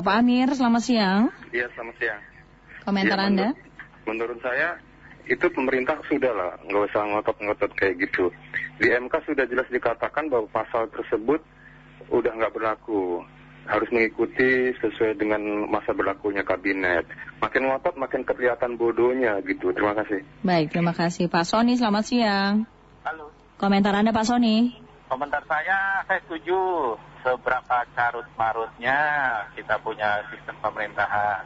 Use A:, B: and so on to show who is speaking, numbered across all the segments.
A: Pak Amir, selamat siang.
B: Iya, selamat siang.
A: Komentar
B: Ya,
A: Anda?
B: menurut, menurut saya itu pemerintah sudah lah, nggak usah ngotot-ngotot kayak gitu. Di MK sudah jelas dikatakan bahwa pasal tersebut udah nggak berlaku. Harus mengikuti sesuai dengan masa berlakunya kabinet. Makin ngotot, makin kelihatan bodohnya gitu. Terima kasih.
A: Baik, terima kasih. Pak Sony, selamat siang.
C: Halo,
A: Komentar Anda Pak Sony?
C: komentar saya, saya setuju seberapa carut marutnya kita punya sistem pemerintahan.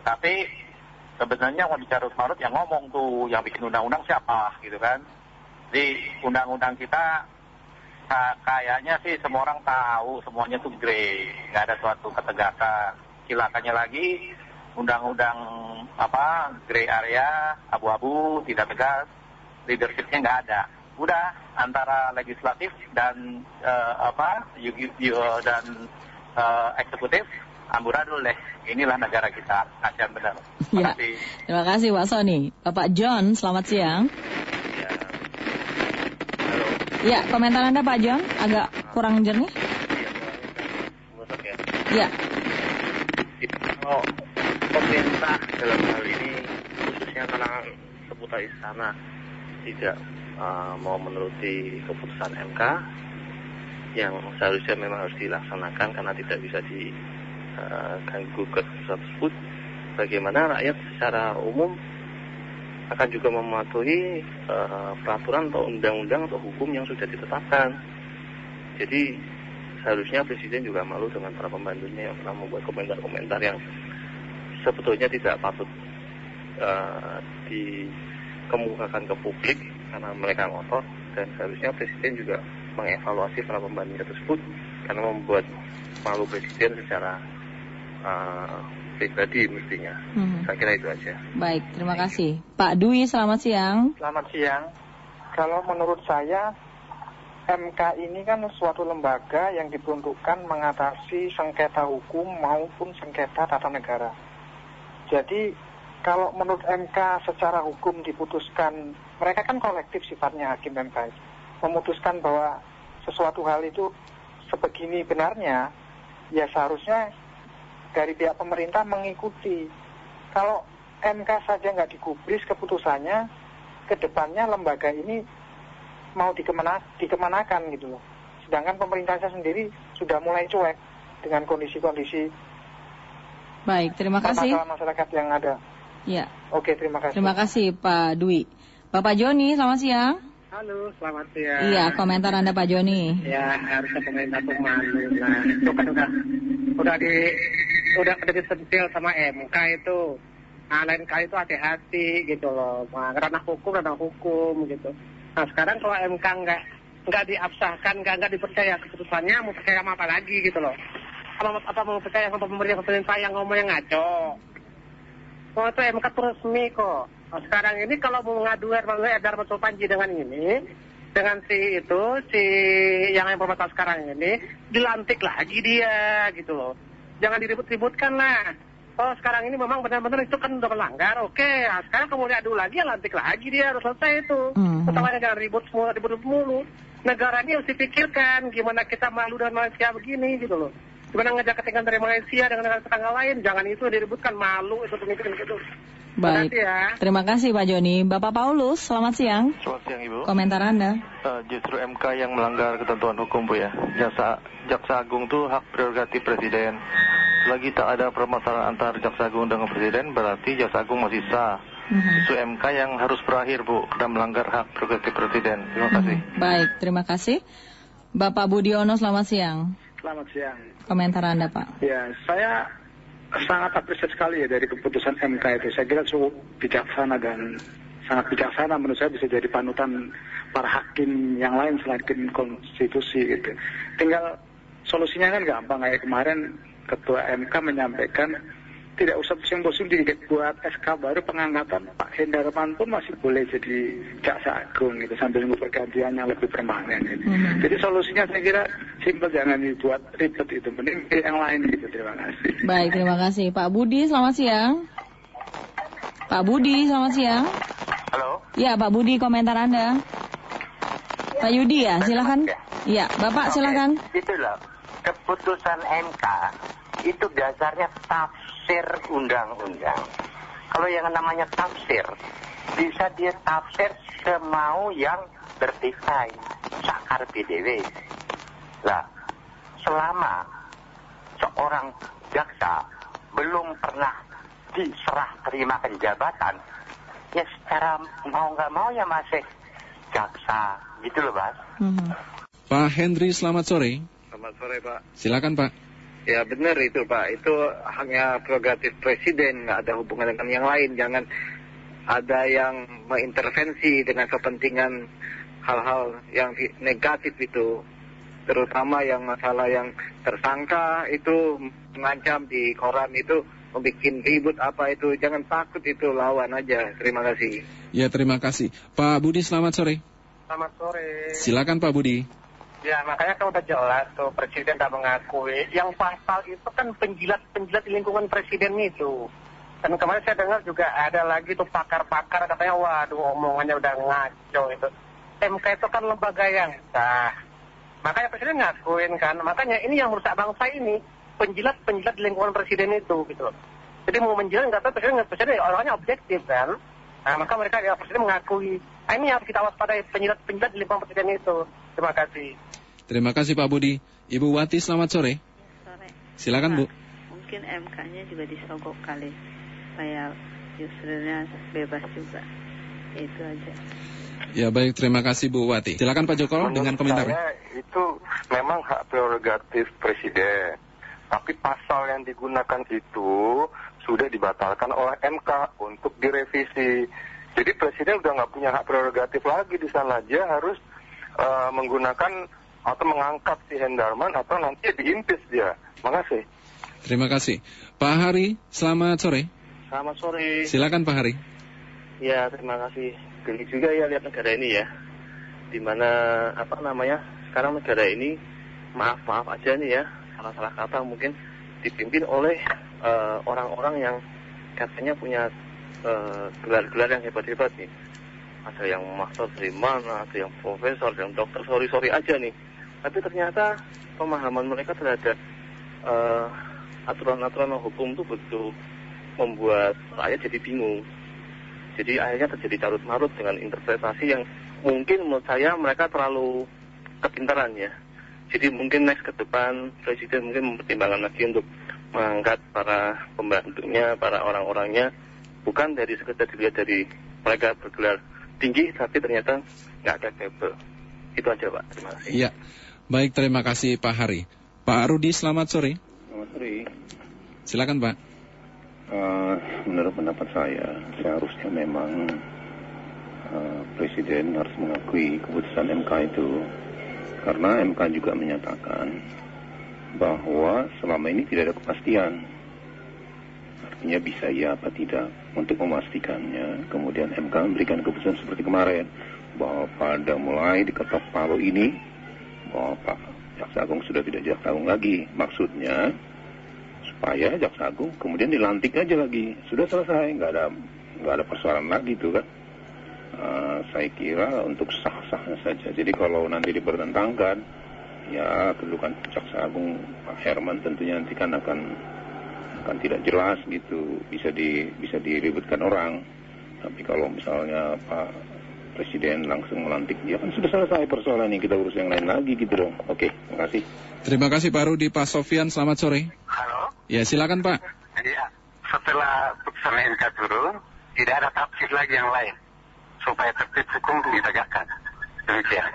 C: Tetapi sebenarnya mau dicarut marut yang ngomong tuh, yang bikin undang-undang siapa gitu kan. Di undang-undang kita ka- kayaknya sih semua orang tahu semuanya tuh grey, nggak ada suatu ketegasan. Silakannya lagi undang-undang apa grey area, abu-abu, tidak tegas, leadershipnya nggak ada. Udah antara legislatif dan eh, apa yu- yu- dan eh, eksekutif amburadul deh. Inilah negara kita, kasihan benar.
A: Ya.
C: Terima kasih.
A: Terima kasih Pak Sony. Bapak John, selamat siang.
B: Ya. Halo.
A: Ya, komentar Anda Pak John agak kurang jernih? Ya,
D: kalau pemerintah dalam hal ini khususnya kalangan seputar istana tidak uh, mau menuruti keputusan MK yang seharusnya memang harus dilaksanakan karena tidak bisa diganggu ke tersebut. Bagaimana rakyat secara umum akan juga mematuhi uh, peraturan atau undang-undang atau hukum yang sudah ditetapkan. Jadi seharusnya presiden juga malu dengan para pembantunya yang pernah membuat komentar-komentar yang sebetulnya tidak patut uh, dikemukakan ke publik karena mereka ngotot dan seharusnya presiden juga mengevaluasi para pembantunya tersebut karena membuat malu presiden secara uh, pribadi mestinya.
A: Hmm.
D: Saya kira itu aja.
A: baik, terima kasih. Pak Dwi, selamat siang.
E: Selamat siang. Kalau menurut saya MK ini kan suatu lembaga yang diperuntukkan mengatasi sengketa hukum maupun sengketa tata negara. Jadi kalau menurut MK secara hukum diputuskan, mereka kan kolektif sifatnya hakim MK. Memutuskan bahwa sesuatu hal itu sebegini benarnya, ya seharusnya dari pihak pemerintah mengikuti. Kalau MK saja nggak digubris keputusannya, ke depannya lembaga ini mau dikemana, dikemanakan gitu loh. Sedangkan pemerintahnya sendiri sudah mulai cuek dengan kondisi-kondisi
A: Baik, terima kasih.
E: masalah masyarakat yang ada.
A: Ya,
E: Oke, terima kasih.
A: terima kasih Pak Dwi. Bapak Joni, selamat siang.
F: Halo, selamat siang.
A: Iya, komentar Anda Pak Joni.
F: Ya, harusnya pemerintah tuh malu. Nah, itu kan udah udah di udah udah disentil sama MK itu. Nah, lain kali itu hati-hati gitu loh. Nah, ranah hukum, ranah hukum gitu. Nah, sekarang kalau MK nggak nggak diabsahkan, nggak nggak dipercaya keputusannya, mau percaya sama apa lagi gitu loh? Apa, apa mau percaya sama pemerintah pemerintah yang ngomongnya ngaco? Oh itu MK tuh resmi kok. Nah, sekarang ini kalau mau ngadu melalui Edar Betul Panji dengan ini, dengan si itu, si yang yang bermasalah sekarang ini, dilantik lagi dia gitu loh. Jangan diribut-ributkan lah. Oh sekarang ini memang benar-benar itu kan udah melanggar, oke. Nah, sekarang kemudian adu lagi, ya lantik lagi dia harus selesai itu.
A: Mhm.
F: Masalahnya jangan ribut semua, ribut mulu. Negara ini harus dipikirkan gimana kita malu dengan Malaysia begini gitu loh. Gimana ngajak ketinggalan dari Malaysia dengan negara tetangga lain, jangan itu diributkan malu itu pemikiran gitu. Terima
A: Baik.
F: kasih ya.
A: Terima kasih Pak Joni. Bapak Paulus, selamat siang.
B: Selamat siang Ibu.
A: Komentar Anda.
B: Eh, justru MK yang melanggar ketentuan hukum Bu ya. Jaksa Jaksa Agung itu hak prerogatif presiden. Selagi tak ada permasalahan antar Jaksa Agung dengan presiden berarti Jaksa Agung masih sah.
A: Mhm.
B: Itu MK yang harus berakhir Bu dan melanggar hak prerogatif presiden. Terima kasih.
A: Mhm. Baik, terima kasih. Bapak Budiono, selamat siang.
E: Selamat siang.
A: Komentar Anda Pak.
E: Ya, saya sangat apresiasi sekali ya dari keputusan MK itu. Saya kira cukup bijaksana dan sangat bijaksana menurut saya bisa jadi panutan para hakim yang lain selain konstitusi gitu. Tinggal solusinya kan gampang kayak kemarin Ketua MK menyampaikan tidak usah pusing-pusing dibuat SK baru pengangkatan Pak Hendarman pun masih boleh jadi jaksa agung gitu sambil nunggu pergantian yang lebih permanen gitu.
A: Mhm.
E: Jadi solusinya saya kira simpel jangan dibuat ribet itu mending yang lain gitu terima kasih.
A: Baik, terima kasih. Pak Budi, selamat siang. Pak Budi, selamat siang.
C: Halo.
A: Ya, Pak Budi, komentar Anda. Pak Yudi ya, silakan. Ya, Bapak
C: Oke,
A: silakan.
C: Itulah keputusan MK
G: itu dasarnya tafsir undang-undang. Kalau yang namanya tafsir, bisa dia tafsir semau yang bertikai, sakar PDW. Lah, selama seorang jaksa belum pernah diserah terima jabatan, ya secara mau nggak mau ya masih jaksa, gitu loh, Mas.
A: Mhm.
H: Pak Henry, selamat sore.
B: Selamat sore Pak.
H: Silakan Pak.
B: Ya benar itu Pak, itu hanya prerogatif presiden, nggak ada hubungan dengan yang lain. Jangan ada yang mengintervensi dengan kepentingan hal-hal yang negatif itu. Terutama yang masalah yang tersangka itu mengancam di koran itu membuat ribut apa itu. Jangan takut itu lawan aja. Terima kasih.
H: Ya, terima kasih. Pak Budi, selamat sore.
F: Selamat sore.
H: Silakan Pak Budi.
F: Ya makanya kan udah jelas tuh presiden tak mengakui. Yang pasal itu kan penjilat-penjilat lingkungan presiden itu. Dan kemarin saya dengar juga ada lagi tuh pakar-pakar katanya waduh omongannya udah ngaco itu. MK itu kan lembaga yang sah. Makanya presiden ngakuin kan. Makanya ini yang merusak bangsa ini penjilat-penjilat lingkungan presiden itu gitu. Jadi mau menjilat nggak tahu presiden presiden ya orangnya objektif kan. Nah maka mereka ya presiden mengakui. Nah, ini yang harus kita waspadai penjilat-penjilat lingkungan presiden itu. Terima kasih.
H: Terima kasih Pak Budi. Ibu Wati, selamat sore.
I: sore.
H: Silakan Bu.
I: Mungkin MK-nya juga disogok kali supaya Yusrilnya bebas juga. Itu aja.
H: Ya baik, terima kasih Bu Wati. Silakan Pak Joko
B: Menurut
H: dengan komentar.
B: saya itu memang hak prerogatif presiden. Tapi pasal yang digunakan itu sudah dibatalkan oleh MK untuk direvisi. Jadi presiden udah nggak punya hak prerogatif lagi di sana. Dia harus eh, menggunakan atau mengangkat si Hendarman atau nanti diimpis dia. Makasih.
H: Terima kasih. Pak Hari, selamat sore.
D: Selamat sore.
H: Silakan Pak Hari.
D: Ya, terima kasih. Geli juga ya lihat negara ini ya. Di mana apa namanya? Sekarang negara ini maaf maaf aja nih ya. Salah-salah kata mungkin dipimpin oleh eh, orang-orang yang katanya punya eh, gelar-gelar yang hebat-hebat nih. Ada yang master dari mana, ada yang profesor, ada yang dokter, sorry-sorry aja nih. Tapi ternyata pemahaman mereka terhadap eh, aturan-aturan hukum itu betul membuat rakyat jadi bingung. Jadi akhirnya terjadi carut marut dengan interpretasi yang mungkin menurut saya mereka terlalu kepintaran ya. Jadi mungkin next ke depan presiden mungkin mempertimbangkan lagi untuk mengangkat para pembantunya, para orang-orangnya bukan dari sekedar dilihat dari mereka bergelar tinggi tapi ternyata nggak ada capable. Itu aja Pak. Terima kasih.
H: Iya. Baik, terima kasih Pak Hari. Pak Rudi, selamat sore.
J: Selamat sore.
H: Silakan Pak.
J: Eh, menurut pendapat saya, seharusnya memang eh, Presiden harus mengakui keputusan MK itu karena MK juga menyatakan bahwa selama ini tidak ada kepastian. Artinya bisa ya apa tidak. Untuk memastikannya, kemudian MK memberikan keputusan seperti kemarin bahwa pada mulai diketok palu ini bahwa Pak Jaksa Agung sudah tidak Jaksa Agung lagi. Maksudnya supaya Jaksa Agung kemudian dilantik aja lagi. Sudah selesai, nggak ada nggak ada persoalan lagi tuh kan. Eh, saya kira untuk sah-sahnya saja. Jadi kalau nanti dipertentangkan, ya kedudukan Jaksa Agung Pak Herman tentunya nanti kan akan akan tidak jelas gitu, bisa di bisa diributkan orang. Tapi kalau misalnya Pak Presiden langsung melantik dia kan sudah selesai persoalan ini kita urus yang lain lagi gitu dong. Oke, terima kasih.
H: Terima kasih Pak Rudi. Pak Sofian, selamat sore.
G: Halo?
H: Ya, silakan Pak.
G: Iya, setelah putusan MK turun, tidak ada tafsir lagi yang lain supaya tertib hukum ditegakkan. Demikian.